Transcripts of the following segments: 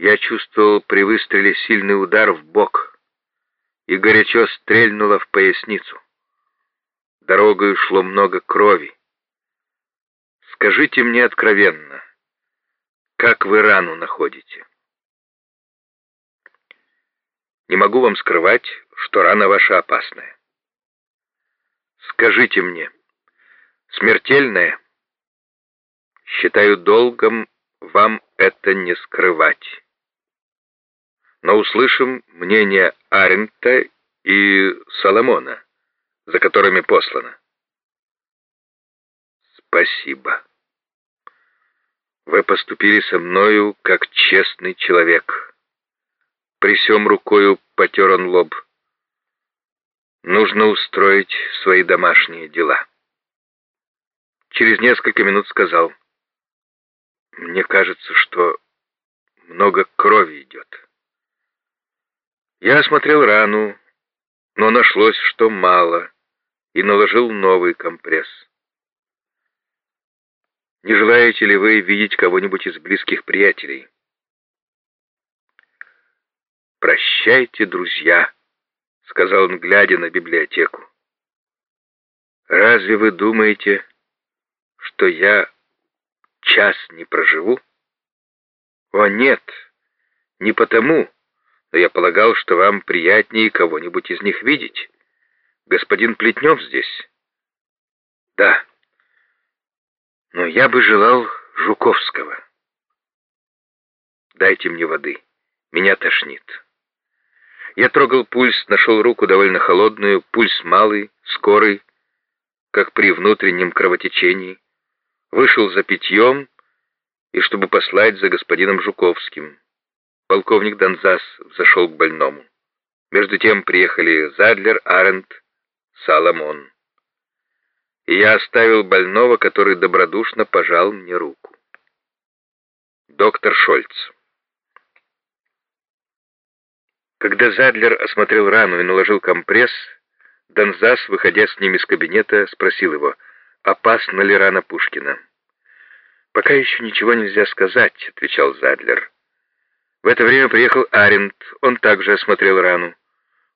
Я чувствовал при выстреле сильный удар в бок и горячо стрельнуло в поясницу. Дорогой шло много крови. Скажите мне откровенно, как вы рану находите? Не могу вам скрывать, что рана ваша опасная. Скажите мне, смертельная? Считаю долгом вам это не скрывать. Но услышим мнение Арента и Соломона, за которыми послано. Спасибо. Вы поступили со мною как честный человек. При сём рукою потер он лоб. Нужно устроить свои домашние дела. Через несколько минут сказал. Мне кажется, что много крови идет. Я осмотрел рану, но нашлось, что мало, и наложил новый компресс. Не желаете ли вы видеть кого-нибудь из близких приятелей? «Прощайте, друзья», — сказал он, глядя на библиотеку. «Разве вы думаете, что я час не проживу? О, нет, не потому, но я полагал, что вам приятнее кого-нибудь из них видеть. Господин Плетнев здесь? Да. Но я бы желал Жуковского. Дайте мне воды. Меня тошнит. Я трогал пульс, нашел руку довольно холодную, пульс малый, скорый, как при внутреннем кровотечении. Вышел за питьем и чтобы послать за господином Жуковским. Полковник Донзас зашел к больному. Между тем приехали Задлер, Арент, Саламон и я оставил больного, который добродушно пожал мне руку. Доктор Шольц. Когда Задлер осмотрел рану и наложил компресс, Донзас, выходя с ним из кабинета, спросил его, опасна ли рана Пушкина. «Пока еще ничего нельзя сказать», — отвечал Задлер. В это время приехал Аренд, он также осмотрел рану.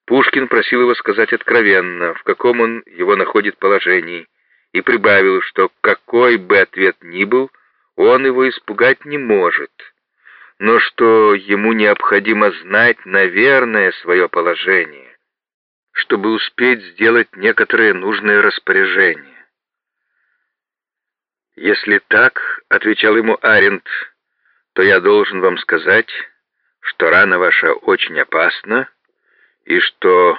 Пушкин просил его сказать откровенно, в каком он его находит положении, и прибавил, что какой бы ответ ни был, он его испугать не может, но что ему необходимо знать, наверное, свое положение, чтобы успеть сделать некоторые нужные распоряжения. «Если так, — отвечал ему Аренд, — то я должен вам сказать, что рана ваша очень опасна и что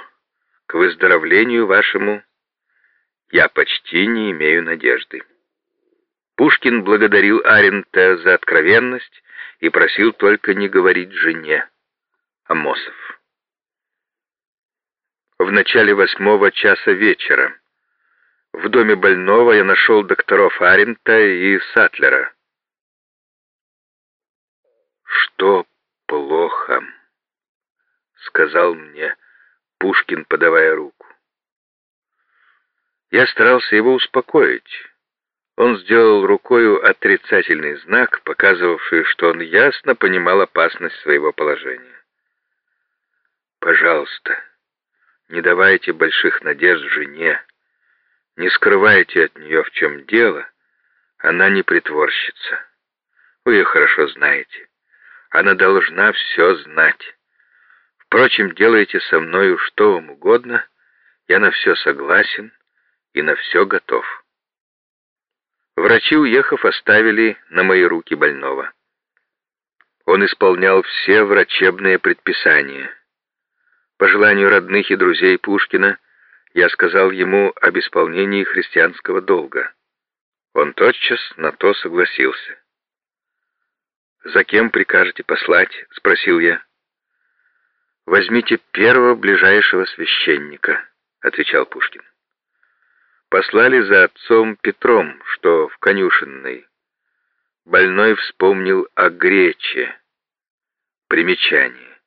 к выздоровлению вашему я почти не имею надежды. Пушкин благодарил Арента за откровенность и просил только не говорить жене. Амосов. В начале восьмого часа вечера в доме больного я нашел докторов Арента и Сатлера. «Что плохо?» — сказал мне Пушкин, подавая руку. Я старался его успокоить. Он сделал рукою отрицательный знак, показывавший, что он ясно понимал опасность своего положения. «Пожалуйста, не давайте больших надежд жене, не скрывайте от нее, в чем дело, она не притворщица. Вы ее хорошо знаете. Она должна все знать. Впрочем, делайте со мною что вам угодно, я на все согласен, и на все готов. Врачи, уехав, оставили на мои руки больного. Он исполнял все врачебные предписания. По желанию родных и друзей Пушкина я сказал ему об исполнении христианского долга. Он тотчас на то согласился. «За кем прикажете послать?» — спросил я. «Возьмите первого ближайшего священника», — отвечал Пушкин послали за отцом Петром, что в конюшенной. Больной вспомнил о Грече. Примечание.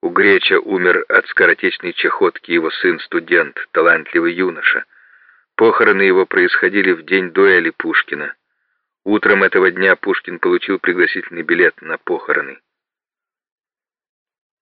У Греча умер от скоротечной чахотки его сын-студент, талантливый юноша. Похороны его происходили в день дуэли Пушкина. Утром этого дня Пушкин получил пригласительный билет на похороны.